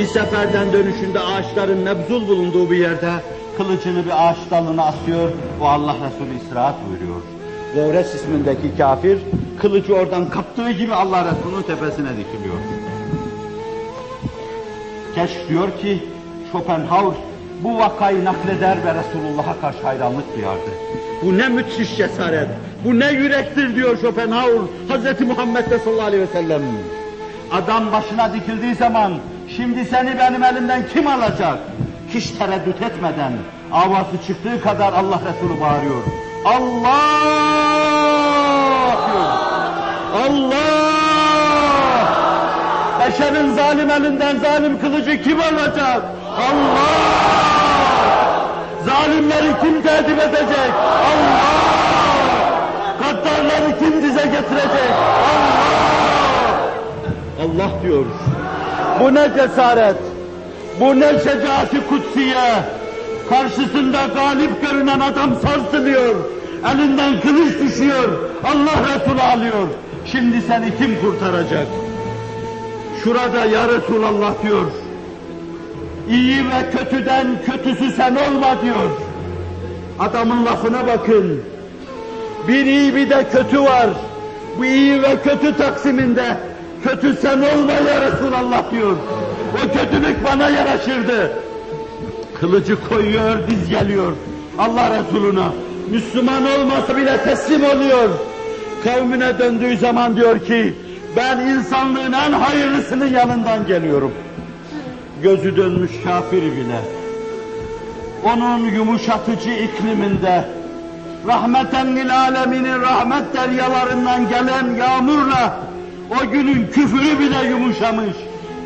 Bir seferden dönüşünde ağaçların nebzul bulunduğu bir yerde kılıcını bir ağaç dalına asıyor. O Allah Resulü istirahat buyuruyor. Zevres ismindeki kafir kılıcı oradan kaptığı gibi Allah Resulü'nün tepesine dikiliyor. Keşf diyor ki Schopenhauer bu vakayı nakleder ve Resulullah'a karşı hayranlık duyardı. Bu ne müthiş cesaret, bu ne yürektir diyor Schopenhauer, Hz. Muhammed'de sallallahu aleyhi ve sellem. Adam başına dikildiği zaman, şimdi seni benim elimden kim alacak? Hiç tereddüt etmeden, avazı çıktığı kadar Allah Resulü bağırıyor. Allah! Allah! Beşerin zalim elinden zalim kılıcı kim alacak? Allah! Zalimleri kim tertip edecek? Allah! Gaddarları kim dize getirecek? Allah! Allah diyor. Bu ne cesaret? Bu ne şecaati kutsiye? Karşısında galip görünen adam sarsılıyor. Elinden kılıç düşüyor. Allah Resulü alıyor. Şimdi seni kim kurtaracak? Şurada ya Resulallah diyor. İyi ve kötüden kötüsü sen olma diyor. Adamın lafına bakın. Bir iyi bir de kötü var. Bu iyi ve kötü taksiminde kötü sen olma ya Resulallah diyor. O kötülük bana yaraşırdı. Kılıcı koyuyor, diz geliyor. Allah Resuluna. Müslüman olmasa bile teslim oluyor. Kavmine döndüğü zaman diyor ki, ben insanlığın en hayırlısının yanından geliyorum. Gözü dönmüş kafir bile. Onun yumuşatıcı ikliminde, rahmeten lil aleminin rahmet deryalarından gelen yağmurla o günün küfürü bile yumuşamış.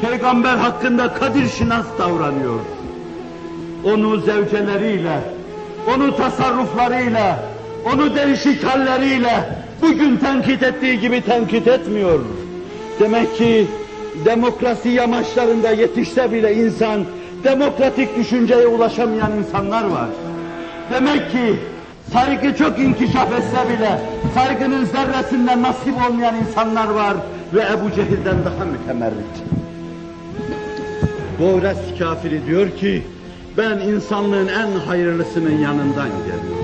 Peygamber hakkında kadir şinas davranıyor. Onu zevceleriyle, onu tasarruflarıyla, onu değişik halleriyle bugün tenkit ettiği gibi tenkit etmiyor. Demek ki demokrasi yamaçlarında yetişse bile insan, demokratik düşünceye ulaşamayan insanlar var. Demek ki saygı çok inkişaf etse bile saygının zerresinden nasip olmayan insanlar var ve Ebu Cehil'den daha mütemerrit. Doğres kafiri diyor ki ben insanlığın en hayırlısının yanından geliyorum.